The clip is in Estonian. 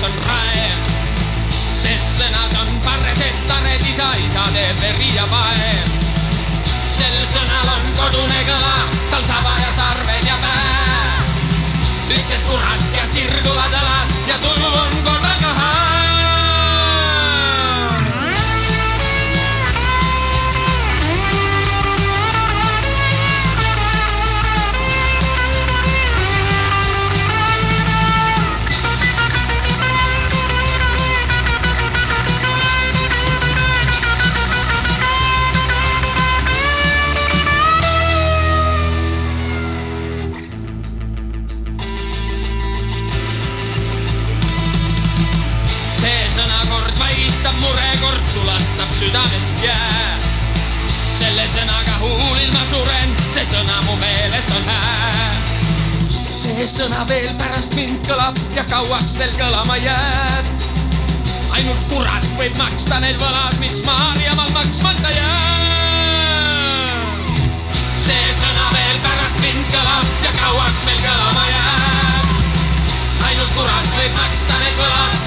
aga pooleks on raev. ses sõnas on parreseta need isa, isa teeb veri ja paev. sel sõnal on kodune kõla, tal saba ja sarved ja päev. ütled kurat ja sirguvad õlad vaigistab murekord, sulatab südamest jää. selle sõnaga huulil ma suren, see sõna mu meelest on hää. see sõna veel pärast mind kõlab ja kauaks veel kõlama jääb. ainult kurat võib maksta need võlad, mis Maarjamaal maksmata jääb. see sõna veel pärast mind kõlab ja kauaks veel kõlama jääb ainult kurat võib maksta need võlad,